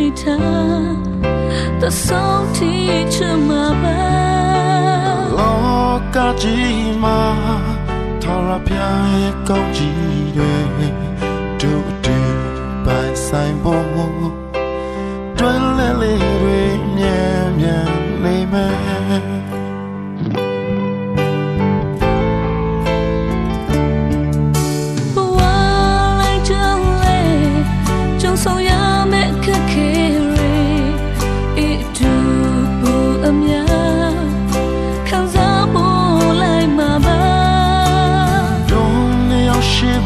ရှိတာ The song teacher မှာပါလောကကြီးမှာထာဝရဘုရားရဲ့ကောင်းကြီးတွေတို့အတူပိုင်ဆိုင်ဖို့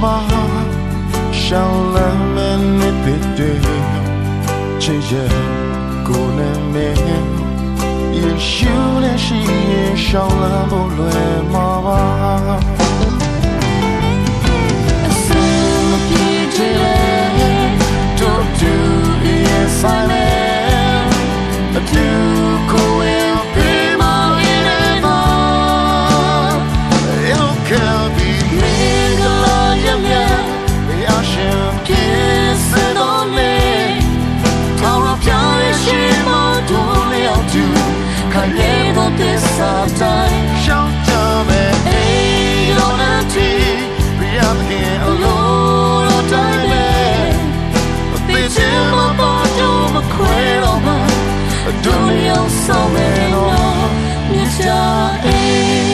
မှာရှောင်းလမ်းမနေပြတဲ့ချေရဲ့ကိုနဲ့မင်းယေရှုနဲ့ရှိရင်ရှောင်းလမ်းဖို့လွယ် ရှိ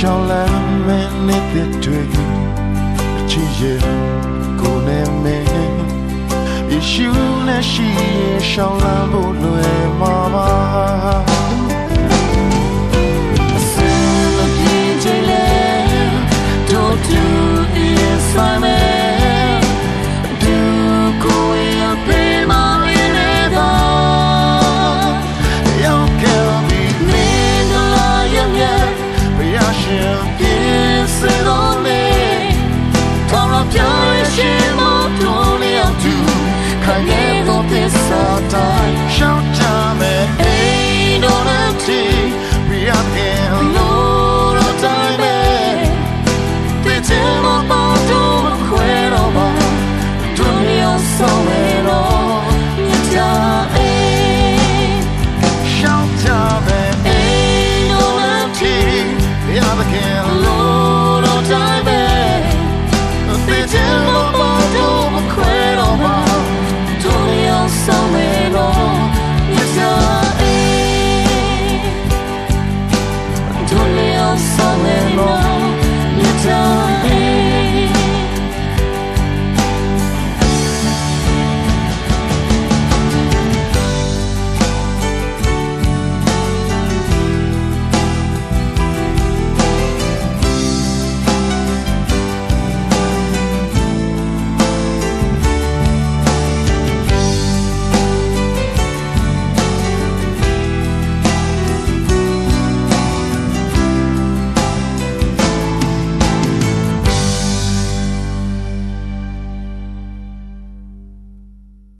ရှောင်းလန်းမင်းနဲ့တွေ့အချစ်ရဲ့ကိုနဲ့မင်းယေရှုနဲ့ရှိရှောင်းလန်းဖို့လွယ်မှာပါ ရှင်ပြင်ဆင်တော်မေကောင်းရပြောင်းရှင်မတော်လျောက်သူခိုင်နေတော်သစ္စာတိုင်း